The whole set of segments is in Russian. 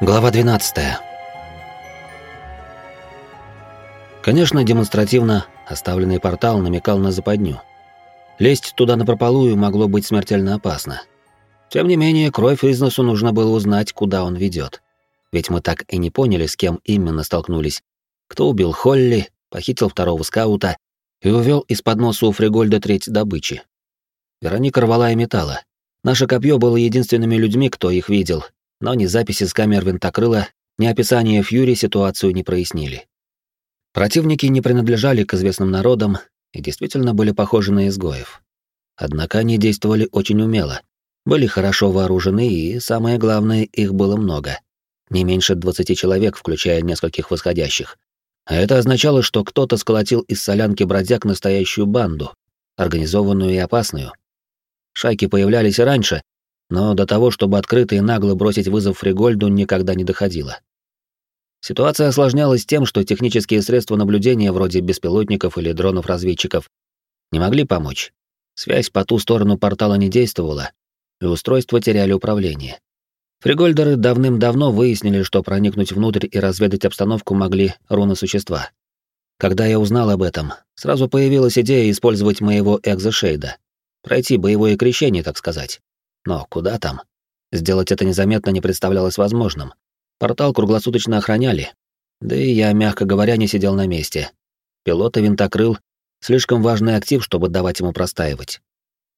Глава 12. Конечно, демонстративно оставленный портал намекал на западню. Лезть туда напропалую могло быть смертельно опасно. Тем не менее, кровь из носу нужно было узнать, куда он ведет. Ведь мы так и не поняли, с кем именно столкнулись. Кто убил Холли, похитил второго скаута и увел из-под носа у Фригольда треть добычи. Вероника рвала и металла. Наше копье было единственными людьми, кто их видел, но ни записи с камер винтокрыла, ни описание Фьюри ситуацию не прояснили. Противники не принадлежали к известным народам и действительно были похожи на изгоев. Однако они действовали очень умело, были хорошо вооружены и, самое главное, их было много. Не меньше 20 человек, включая нескольких восходящих. А это означало, что кто-то сколотил из солянки бродяг настоящую банду, организованную и опасную. Шайки появлялись раньше, но до того, чтобы открыто и нагло бросить вызов Фригольду, никогда не доходило. Ситуация осложнялась тем, что технические средства наблюдения вроде беспилотников или дронов-разведчиков не могли помочь. Связь по ту сторону портала не действовала, и устройства теряли управление. Фригольдеры давным-давно выяснили, что проникнуть внутрь и разведать обстановку могли руны-существа. Когда я узнал об этом, сразу появилась идея использовать моего экзошейда, пройти боевое крещение, так сказать. Но куда там? Сделать это незаметно не представлялось возможным. Портал круглосуточно охраняли. Да и я, мягко говоря, не сидел на месте. Пилот и винтокрыл — слишком важный актив, чтобы давать ему простаивать.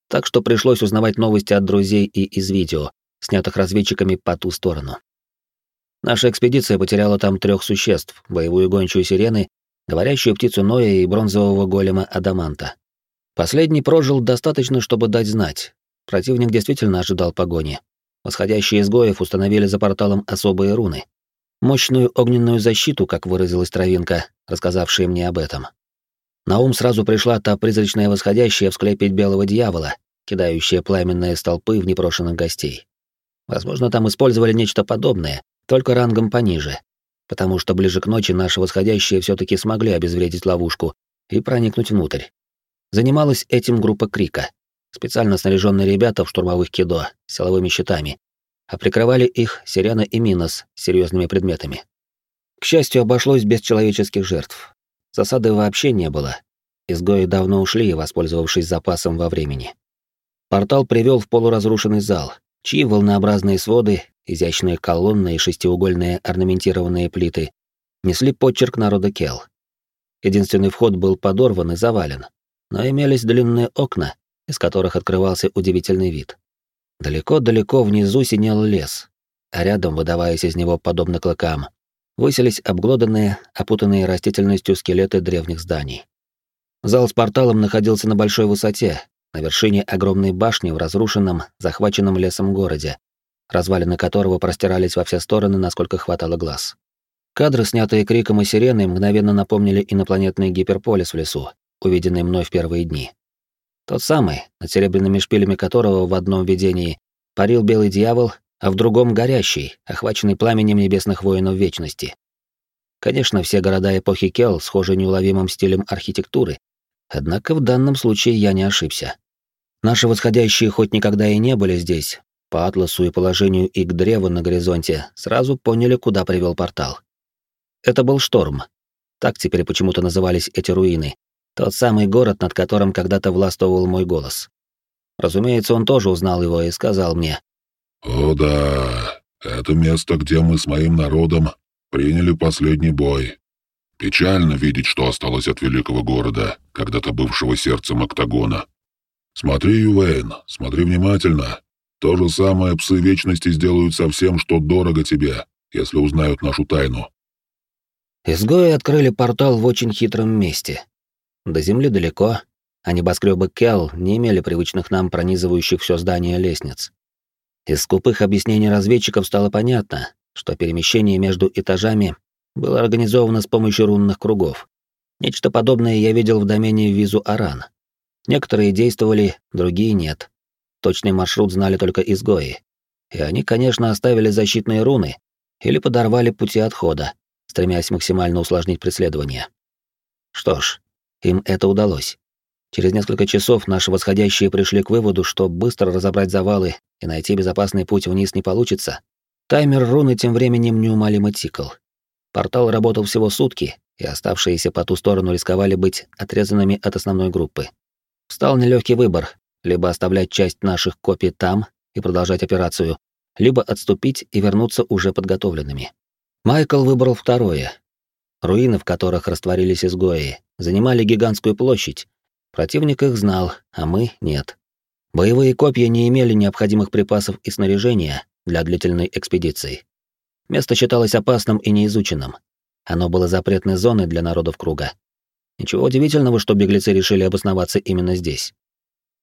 Так что пришлось узнавать новости от друзей и из видео, снятых разведчиками по ту сторону. Наша экспедиция потеряла там трех существ, боевую гончую сирены, говорящую птицу Ноя и бронзового голема Адаманта. Последний прожил достаточно, чтобы дать знать, Противник действительно ожидал погони. Восходящие изгоев установили за порталом особые руны. Мощную огненную защиту, как выразилась травинка, рассказавшая мне об этом. На ум сразу пришла та призрачная восходящая в склепе белого дьявола, кидающая пламенные столпы в непрошенных гостей. Возможно, там использовали нечто подобное, только рангом пониже, потому что ближе к ночи наши восходящие все таки смогли обезвредить ловушку и проникнуть внутрь. Занималась этим группа Крика специально снаряженные ребята в штурмовых кидо силовыми щитами, а прикрывали их Сирена и Минос серьезными предметами. К счастью, обошлось без человеческих жертв. Засады вообще не было. Изгои давно ушли, воспользовавшись запасом во времени. Портал привел в полуразрушенный зал, чьи волнообразные своды, изящные колонны и шестиугольные орнаментированные плиты несли подчерк народа Кел. Единственный вход был подорван и завален, но имелись длинные окна, из которых открывался удивительный вид. Далеко-далеко внизу синел лес, а рядом, выдаваясь из него подобно клыкам, высились обглоданные, опутанные растительностью скелеты древних зданий. Зал с порталом находился на большой высоте, на вершине огромной башни в разрушенном, захваченном лесом городе, развалины которого простирались во все стороны, насколько хватало глаз. Кадры, снятые криком и сиреной, мгновенно напомнили инопланетный гиперполис в лесу, увиденный мной в первые дни. Тот самый, над серебряными шпилями которого в одном видении парил белый дьявол, а в другом — горящий, охваченный пламенем небесных воинов вечности. Конечно, все города эпохи Кел схожи неуловимым стилем архитектуры, однако в данном случае я не ошибся. Наши восходящие хоть никогда и не были здесь, по атласу и положению их древа на горизонте сразу поняли, куда привел портал. Это был шторм. Так теперь почему-то назывались эти руины, тот самый город, над которым когда-то властвовал мой голос. Разумеется, он тоже узнал его и сказал мне. «О да, это место, где мы с моим народом приняли последний бой. Печально видеть, что осталось от великого города, когда-то бывшего сердцем октагона. Смотри, Ювейн, смотри внимательно. То же самое псы Вечности сделают со всем, что дорого тебе, если узнают нашу тайну». Изгои открыли портал в очень хитром месте, до земли далеко, а небоскребы Кел не имели привычных нам пронизывающих все здание лестниц. Из скупых объяснений разведчиков стало понятно, что перемещение между этажами было организовано с помощью рунных кругов. Нечто подобное я видел в домене Визу Аран. Некоторые действовали, другие нет. Точный маршрут знали только изгои. И они, конечно, оставили защитные руны или подорвали пути отхода, стремясь максимально усложнить преследование. Что ж, им это удалось. Через несколько часов наши восходящие пришли к выводу, что быстро разобрать завалы и найти безопасный путь вниз не получится. Таймер руны тем временем неумолимо тикал. Портал работал всего сутки, и оставшиеся по ту сторону рисковали быть отрезанными от основной группы. Встал нелегкий выбор — либо оставлять часть наших копий там и продолжать операцию, либо отступить и вернуться уже подготовленными. Майкл выбрал второе. Руины, в которых растворились изгои, занимали гигантскую площадь. Противник их знал, а мы — нет. Боевые копья не имели необходимых припасов и снаряжения для длительной экспедиции. Место считалось опасным и неизученным. Оно было запретной зоной для народов круга. Ничего удивительного, что беглецы решили обосноваться именно здесь.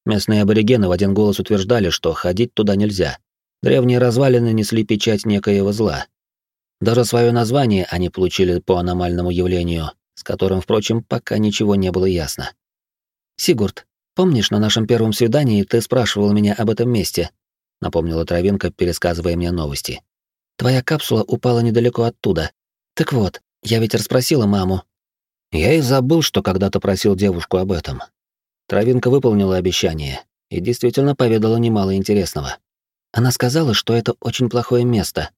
Местные аборигены в один голос утверждали, что ходить туда нельзя. Древние развалины несли печать некоего зла. Даже свое название они получили по аномальному явлению, с которым, впрочем, пока ничего не было ясно. «Сигурд, помнишь, на нашем первом свидании ты спрашивал меня об этом месте?» — напомнила Травинка, пересказывая мне новости. «Твоя капсула упала недалеко оттуда. Так вот, я ведь расспросила маму. Я и забыл, что когда-то просил девушку об этом. Травинка выполнила обещание и действительно поведала немало интересного. Она сказала, что это очень плохое место.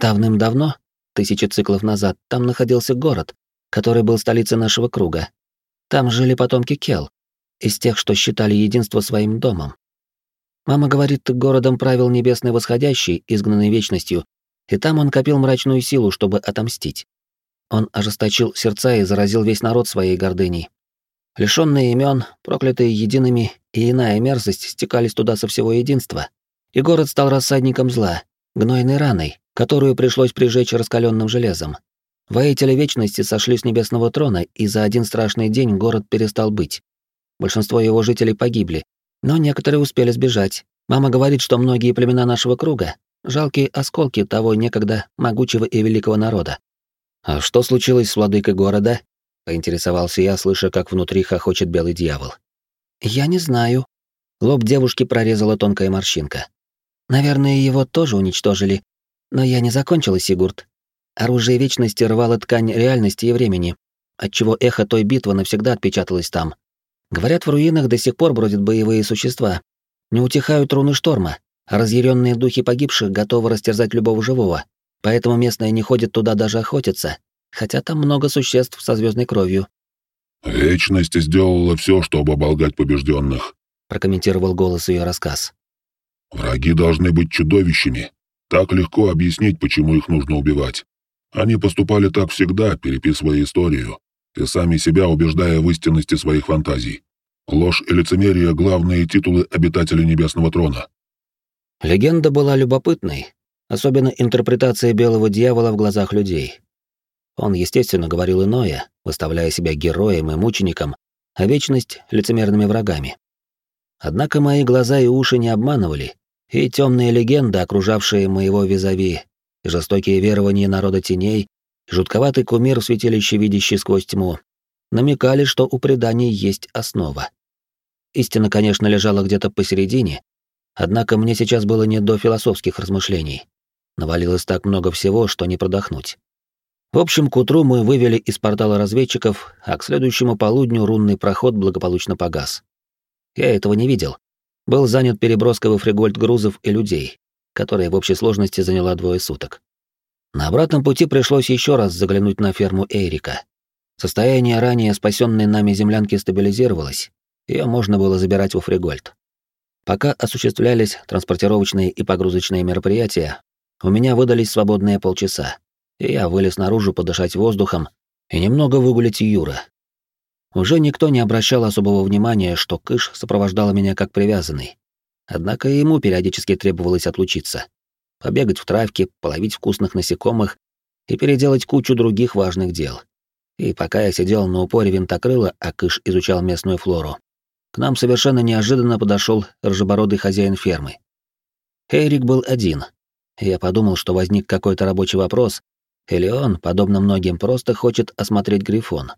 Давным-давно, тысячи циклов назад, там находился город, который был столицей нашего круга. Там жили потомки Кел, из тех, что считали единство своим домом. Мама говорит, городом правил небесный восходящий, изгнанный вечностью, и там он копил мрачную силу, чтобы отомстить. Он ожесточил сердца и заразил весь народ своей гордыней. Лишённые имен, проклятые едиными и иная мерзость стекались туда со всего единства. И город стал рассадником зла, гнойной раной, которую пришлось прижечь раскаленным железом. Воители Вечности сошли с небесного трона, и за один страшный день город перестал быть. Большинство его жителей погибли, но некоторые успели сбежать. Мама говорит, что многие племена нашего круга — жалкие осколки того некогда могучего и великого народа. «А что случилось с владыкой города?» — поинтересовался я, слыша, как внутри хохочет белый дьявол. «Я не знаю». Лоб девушки прорезала тонкая морщинка. «Наверное, его тоже уничтожили. Но я не закончила, Сигурд. Оружие Вечности рвало ткань реальности и времени, отчего эхо той битвы навсегда отпечаталось там. Говорят, в руинах до сих пор бродят боевые существа. Не утихают руны шторма, а разъяренные духи погибших готовы растерзать любого живого поэтому местные не ходят туда даже охотиться, хотя там много существ со звездной кровью. Вечность сделала все, чтобы оболгать побежденных, прокомментировал голос ее рассказ. Враги должны быть чудовищами. Так легко объяснить, почему их нужно убивать. Они поступали так всегда, переписывая историю, и сами себя убеждая в истинности своих фантазий. Ложь и лицемерие — главные титулы обитателей Небесного Трона. Легенда была любопытной, особенно интерпретация белого дьявола в глазах людей. Он, естественно, говорил иное, выставляя себя героем и мучеником, а вечность — лицемерными врагами. Однако мои глаза и уши не обманывали, и темные легенды, окружавшие моего визави, и жестокие верования народа теней, и жутковатый кумир в святилище, видящий сквозь тьму, намекали, что у преданий есть основа. Истина, конечно, лежала где-то посередине, однако мне сейчас было не до философских размышлений. Навалилось так много всего, что не продохнуть. В общем, к утру мы вывели из портала разведчиков, а к следующему полудню рунный проход благополучно погас. Я этого не видел. Был занят переброской во фригольд грузов и людей, которая в общей сложности заняла двое суток. На обратном пути пришлось еще раз заглянуть на ферму Эрика. Состояние ранее спасенной нами землянки стабилизировалось, ее можно было забирать во фригольд. Пока осуществлялись транспортировочные и погрузочные мероприятия, у меня выдались свободные полчаса, и я вылез наружу подышать воздухом и немного выгулить Юра. Уже никто не обращал особого внимания, что Кыш сопровождала меня как привязанный. Однако ему периодически требовалось отлучиться. Побегать в травке, половить вкусных насекомых и переделать кучу других важных дел. И пока я сидел на упоре винтокрыла, а Кыш изучал местную флору, к нам совершенно неожиданно подошел рыжебородый хозяин фермы. Эрик был один, я подумал, что возник какой-то рабочий вопрос, или он, подобно многим, просто хочет осмотреть Грифон.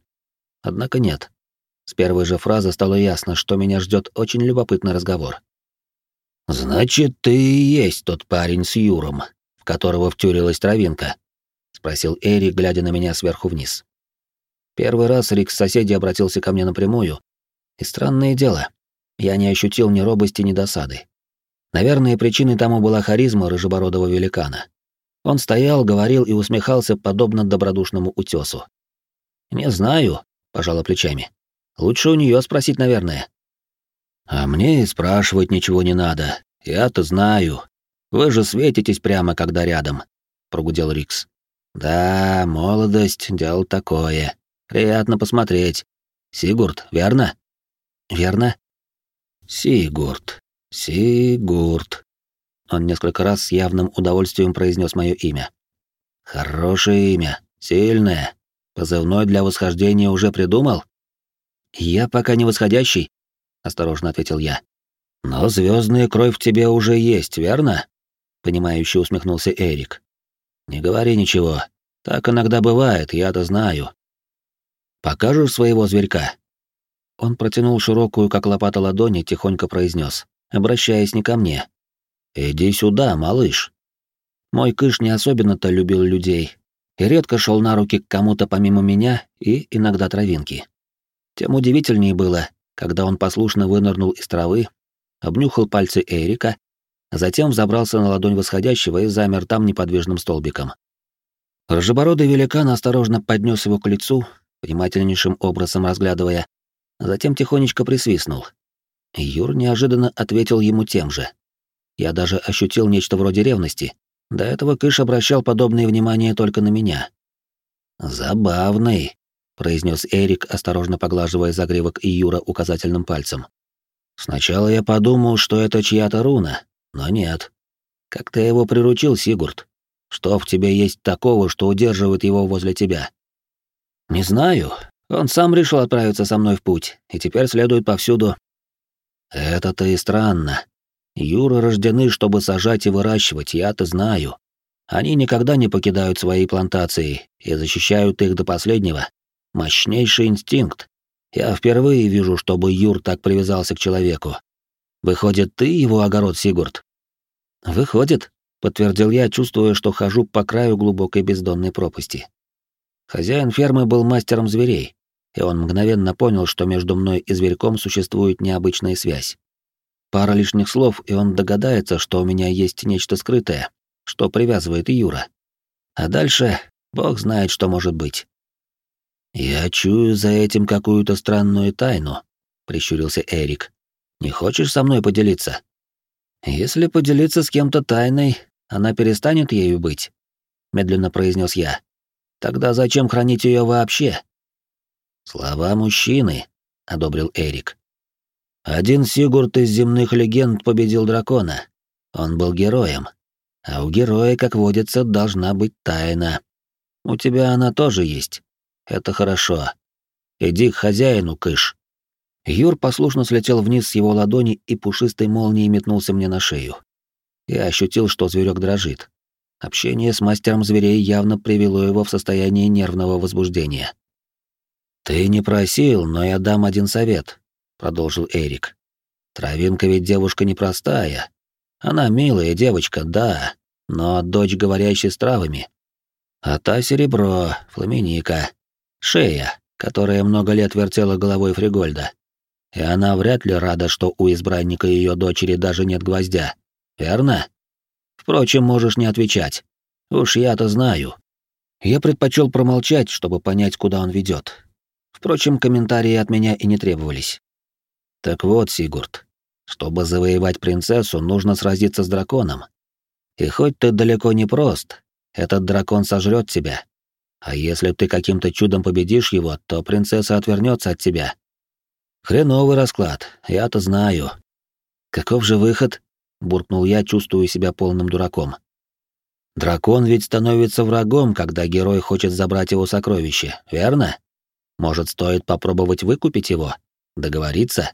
Однако нет. С первой же фразы стало ясно, что меня ждет очень любопытный разговор. «Значит, ты и есть тот парень с Юром, в которого втюрилась травинка?» — спросил Эри, глядя на меня сверху вниз. Первый раз Рик с соседей обратился ко мне напрямую, и странное дело, я не ощутил ни робости, ни досады. Наверное, причиной тому была харизма рыжебородого великана. Он стоял, говорил и усмехался, подобно добродушному утесу. «Не знаю», — пожала плечами. «Лучше у нее спросить, наверное». «А мне и спрашивать ничего не надо. Я-то знаю. Вы же светитесь прямо, когда рядом», — прогудел Рикс. «Да, молодость — дело такое. Приятно посмотреть. Сигурд, верно?» «Верно?» «Сигурд, Сигурд», он несколько раз с явным удовольствием произнес мое имя. Хорошее имя, сильное. Позывной для восхождения уже придумал? Я пока не восходящий, осторожно ответил я. Но звездная кровь в тебе уже есть, верно? понимающе усмехнулся Эрик. Не говори ничего. Так иногда бывает, я-то знаю. Покажешь своего зверька? Он протянул широкую, как лопата ладони, тихонько произнес, обращаясь не ко мне, «Иди сюда, малыш». Мой кыш не особенно-то любил людей и редко шел на руки к кому-то помимо меня и иногда травинки. Тем удивительнее было, когда он послушно вынырнул из травы, обнюхал пальцы Эрика, а затем взобрался на ладонь восходящего и замер там неподвижным столбиком. Рыжебородый великан осторожно поднес его к лицу, внимательнейшим образом разглядывая, затем тихонечко присвистнул. Юр неожиданно ответил ему тем же. Я даже ощутил нечто вроде ревности. До этого Кыш обращал подобное внимание только на меня. «Забавный», — произнес Эрик, осторожно поглаживая загривок Июра указательным пальцем. «Сначала я подумал, что это чья-то руна, но нет. Как ты его приручил, Сигурд? Что в тебе есть такого, что удерживает его возле тебя?» «Не знаю. Он сам решил отправиться со мной в путь, и теперь следует повсюду». «Это-то и странно», Юры рождены, чтобы сажать и выращивать, я-то знаю. Они никогда не покидают свои плантации и защищают их до последнего. Мощнейший инстинкт. Я впервые вижу, чтобы Юр так привязался к человеку. Выходит, ты его огород, Сигурд? Выходит, подтвердил я, чувствуя, что хожу по краю глубокой бездонной пропасти. Хозяин фермы был мастером зверей, и он мгновенно понял, что между мной и зверьком существует необычная связь. Пара лишних слов, и он догадается, что у меня есть нечто скрытое, что привязывает Юра. А дальше бог знает, что может быть. «Я чую за этим какую-то странную тайну», — прищурился Эрик. «Не хочешь со мной поделиться?» «Если поделиться с кем-то тайной, она перестанет ею быть», — медленно произнес я. «Тогда зачем хранить ее вообще?» «Слова мужчины», — одобрил Эрик. Один Сигурд из земных легенд победил дракона. Он был героем. А у героя, как водится, должна быть тайна. У тебя она тоже есть. Это хорошо. Иди к хозяину, кыш. Юр послушно слетел вниз с его ладони и пушистой молнией метнулся мне на шею. Я ощутил, что зверек дрожит. Общение с мастером зверей явно привело его в состояние нервного возбуждения. «Ты не просил, но я дам один совет», продолжил Эрик. Травинка ведь девушка непростая. Она милая девочка, да, но дочь говорящей с травами. А та серебро, фламиника, шея, которая много лет вертела головой Фригольда. И она вряд ли рада, что у избранника ее дочери даже нет гвоздя. Верно? Впрочем, можешь не отвечать. Уж я-то знаю. Я предпочел промолчать, чтобы понять, куда он ведет. Впрочем, комментарии от меня и не требовались. Так вот, Сигурд, чтобы завоевать принцессу, нужно сразиться с драконом. И хоть ты далеко не прост, этот дракон сожрет тебя. А если ты каким-то чудом победишь его, то принцесса отвернется от тебя. Хреновый расклад, я-то знаю. Каков же выход? буркнул я, чувствуя себя полным дураком. Дракон ведь становится врагом, когда герой хочет забрать его сокровище, верно? Может, стоит попробовать выкупить его? Договориться?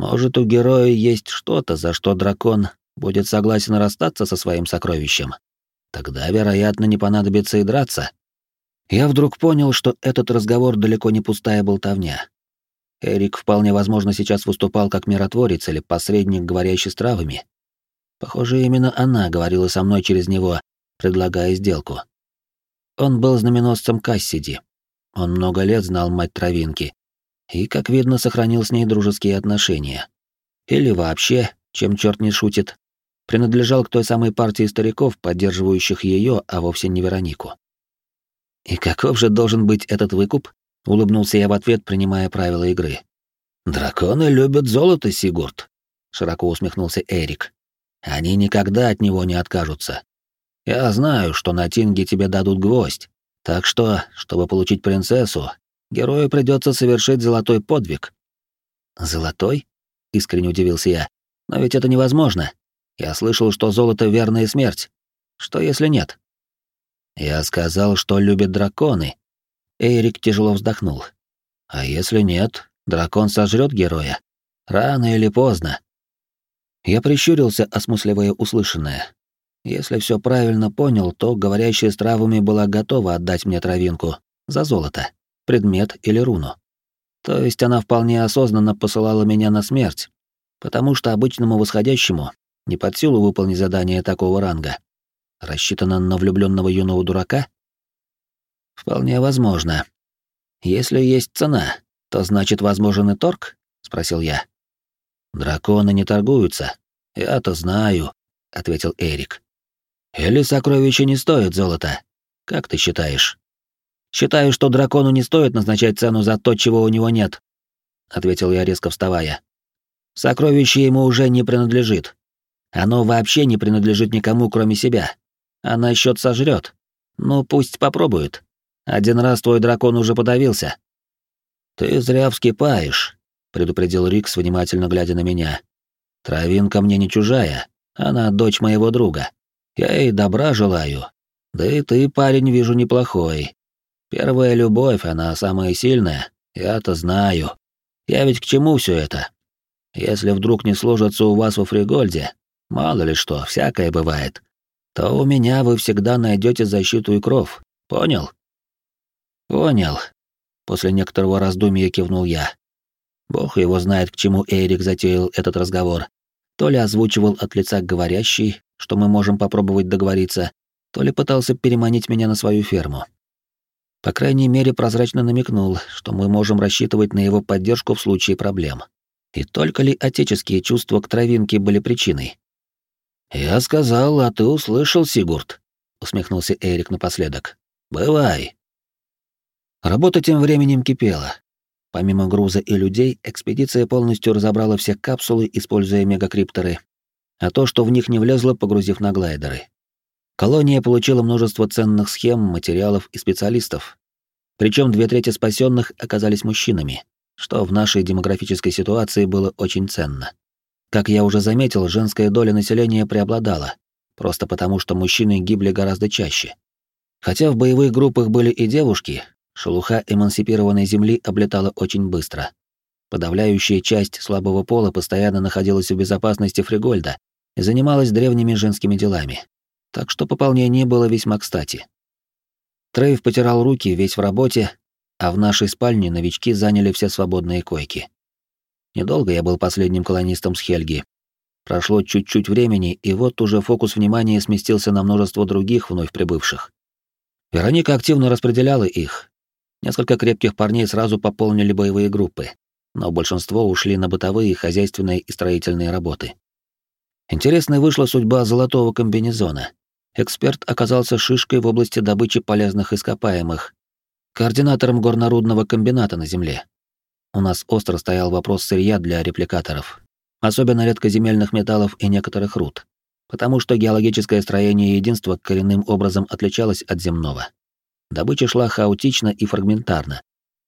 Может, у героя есть что-то, за что дракон будет согласен расстаться со своим сокровищем. Тогда, вероятно, не понадобится и драться. Я вдруг понял, что этот разговор далеко не пустая болтовня. Эрик вполне возможно сейчас выступал как миротворец или посредник, говорящий с травами. Похоже, именно она говорила со мной через него, предлагая сделку. Он был знаменосцем Кассиди. Он много лет знал мать травинки и, как видно, сохранил с ней дружеские отношения. Или вообще, чем черт не шутит, принадлежал к той самой партии стариков, поддерживающих ее, а вовсе не Веронику. «И каков же должен быть этот выкуп?» — улыбнулся я в ответ, принимая правила игры. «Драконы любят золото, Сигурд», — широко усмехнулся Эрик. «Они никогда от него не откажутся. Я знаю, что на Тинге тебе дадут гвоздь, так что, чтобы получить принцессу, герою придется совершить золотой подвиг». «Золотой?» — искренне удивился я. «Но ведь это невозможно. Я слышал, что золото — верная смерть. Что если нет?» «Я сказал, что любит драконы». Эрик тяжело вздохнул. «А если нет, дракон сожрет героя. Рано или поздно». Я прищурился, осмысливая услышанное. Если все правильно понял, то говорящая с травами была готова отдать мне травинку за золото, предмет или руну. То есть она вполне осознанно посылала меня на смерть, потому что обычному восходящему не под силу выполнить задание такого ранга. Рассчитано на влюбленного юного дурака? Вполне возможно. Если есть цена, то значит возможен и торг? спросил я. Драконы не торгуются. Я-то знаю, ответил Эрик. Или сокровища не стоят золота? Как ты считаешь? Считаю, что дракону не стоит назначать цену за то, чего у него нет, ответил я резко вставая. Сокровище ему уже не принадлежит. Оно вообще не принадлежит никому, кроме себя. А насчет сожрет. Ну, пусть попробует. Один раз твой дракон уже подавился. Ты зря вскипаешь, предупредил Рикс, внимательно глядя на меня. Травинка мне не чужая, она дочь моего друга. Я ей добра желаю. Да и ты, парень, вижу, неплохой. Первая любовь, она самая сильная, я-то знаю. Я ведь к чему все это? Если вдруг не сложится у вас во Фригольде, мало ли что, всякое бывает, то у меня вы всегда найдете защиту и кров. Понял? Понял. После некоторого раздумья кивнул я. Бог его знает, к чему Эрик затеял этот разговор. То ли озвучивал от лица говорящий, что мы можем попробовать договориться, то ли пытался переманить меня на свою ферму. По крайней мере, прозрачно намекнул, что мы можем рассчитывать на его поддержку в случае проблем. И только ли отеческие чувства к травинке были причиной? «Я сказал, а ты услышал, Сигурд», — усмехнулся Эрик напоследок. «Бывай». Работа тем временем кипела. Помимо груза и людей, экспедиция полностью разобрала все капсулы, используя мегакрипторы, а то, что в них не влезло, погрузив на глайдеры. Колония получила множество ценных схем, материалов и специалистов. Причем две трети спасенных оказались мужчинами, что в нашей демографической ситуации было очень ценно. Как я уже заметил, женская доля населения преобладала, просто потому что мужчины гибли гораздо чаще. Хотя в боевых группах были и девушки, шелуха эмансипированной земли облетала очень быстро. Подавляющая часть слабого пола постоянно находилась в безопасности Фригольда, и занималась древними женскими делами. Так что пополнение было весьма кстати. Трейв потирал руки, весь в работе, а в нашей спальне новички заняли все свободные койки. Недолго я был последним колонистом с Хельги. Прошло чуть-чуть времени, и вот уже фокус внимания сместился на множество других вновь прибывших. Вероника активно распределяла их. Несколько крепких парней сразу пополнили боевые группы, но большинство ушли на бытовые, хозяйственные и строительные работы. Интересной вышла судьба золотого комбинезона. Эксперт оказался шишкой в области добычи полезных ископаемых, координатором горнорудного комбината на Земле. У нас остро стоял вопрос сырья для репликаторов, особенно редкоземельных металлов и некоторых руд, потому что геологическое строение единства коренным образом отличалось от земного. Добыча шла хаотично и фрагментарно,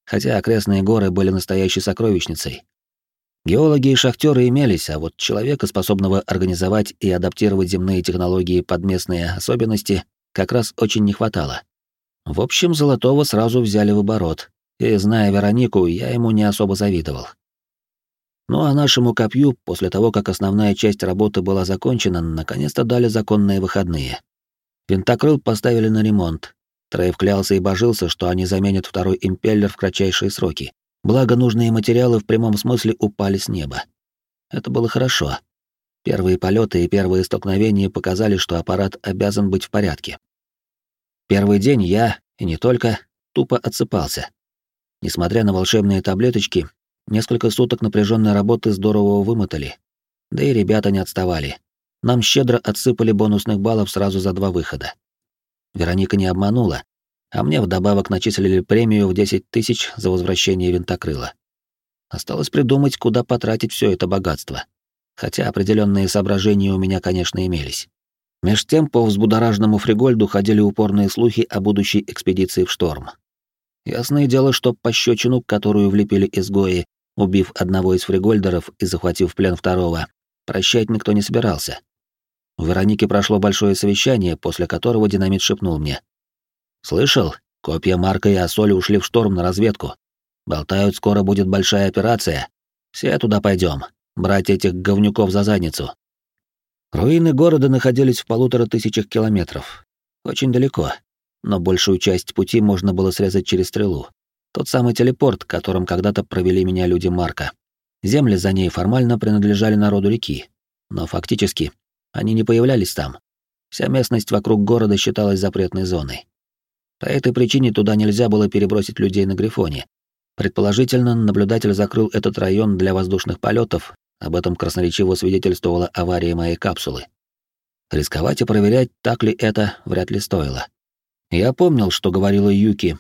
хотя окрестные горы были настоящей сокровищницей, Геологи и шахтеры имелись, а вот человека, способного организовать и адаптировать земные технологии под местные особенности, как раз очень не хватало. В общем, Золотого сразу взяли в оборот, и, зная Веронику, я ему не особо завидовал. Ну а нашему копью, после того, как основная часть работы была закончена, наконец-то дали законные выходные. Винтокрыл поставили на ремонт. Трейв клялся и божился, что они заменят второй импеллер в кратчайшие сроки. Благо, нужные материалы в прямом смысле упали с неба. Это было хорошо. Первые полеты и первые столкновения показали, что аппарат обязан быть в порядке. Первый день я, и не только, тупо отсыпался. Несмотря на волшебные таблеточки, несколько суток напряженной работы здорово вымотали. Да и ребята не отставали. нам щедро отсыпали бонусных баллов сразу за два выхода. Вероника не обманула, а мне вдобавок начислили премию в 10 тысяч за возвращение винтокрыла. Осталось придумать, куда потратить все это богатство. Хотя определенные соображения у меня, конечно, имелись. Меж тем по взбудораженному Фригольду ходили упорные слухи о будущей экспедиции в шторм. Ясное дело, что пощечину, которую влепили изгои, убив одного из фригольдеров и захватив в плен второго, прощать никто не собирался. У Вероники прошло большое совещание, после которого динамит шепнул мне. «Слышал? Копья Марка и Асоли ушли в шторм на разведку. Болтают, скоро будет большая операция. Все туда пойдем. Брать этих говнюков за задницу». Руины города находились в полутора тысячах километров. Очень далеко, но большую часть пути можно было срезать через стрелу. Тот самый телепорт, которым когда-то провели меня люди Марка. Земли за ней формально принадлежали народу реки, но фактически они не появлялись там. Вся местность вокруг города считалась запретной зоной. По этой причине туда нельзя было перебросить людей на Грифоне. Предположительно, наблюдатель закрыл этот район для воздушных полетов, об этом красноречиво свидетельствовала авария моей капсулы. Рисковать и проверять, так ли это, вряд ли стоило. Я помнил, что говорила Юки.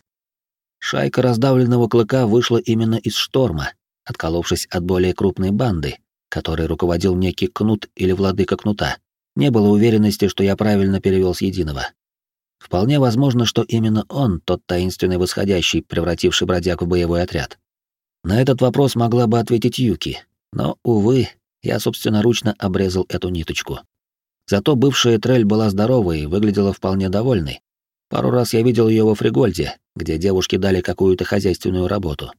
Шайка раздавленного клыка вышла именно из шторма, отколовшись от более крупной банды, которой руководил некий кнут или владыка кнута. Не было уверенности, что я правильно перевел с единого. Вполне возможно, что именно он, тот таинственный восходящий, превративший бродяг в боевой отряд. На этот вопрос могла бы ответить Юки, но, увы, я собственноручно обрезал эту ниточку. Зато бывшая трель была здоровой и выглядела вполне довольной. Пару раз я видел ее во Фригольде, где девушки дали какую-то хозяйственную работу.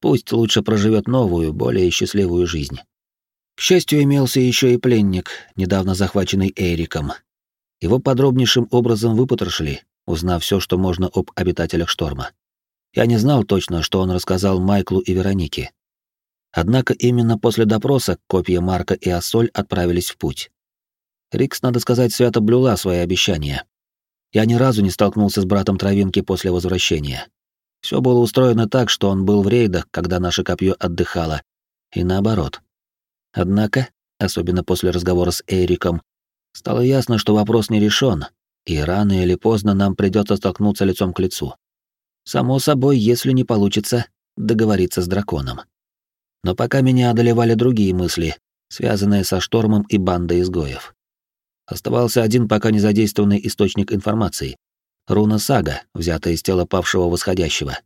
Пусть лучше проживет новую, более счастливую жизнь. К счастью, имелся еще и пленник, недавно захваченный Эриком, его подробнейшим образом выпотрошили, узнав все, что можно об обитателях шторма. Я не знал точно, что он рассказал Майклу и Веронике. Однако именно после допроса копья Марка и Ассоль отправились в путь. Рикс, надо сказать, свято блюла свои обещания. Я ни разу не столкнулся с братом Травинки после возвращения. Все было устроено так, что он был в рейдах, когда наше копье отдыхало, и наоборот. Однако, особенно после разговора с Эриком, Стало ясно, что вопрос не решен, и рано или поздно нам придется столкнуться лицом к лицу. Само собой, если не получится, договориться с драконом. Но пока меня одолевали другие мысли, связанные со штормом и бандой изгоев. Оставался один пока не задействованный источник информации — руна Сага, взятая из тела павшего восходящего.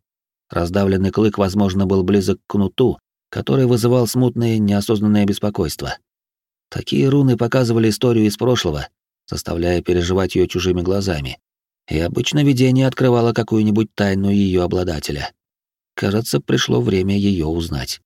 Раздавленный клык, возможно, был близок к кнуту, который вызывал смутное неосознанное беспокойство. Такие руны показывали историю из прошлого, заставляя переживать ее чужими глазами. И обычно видение открывало какую-нибудь тайну ее обладателя. Кажется, пришло время ее узнать.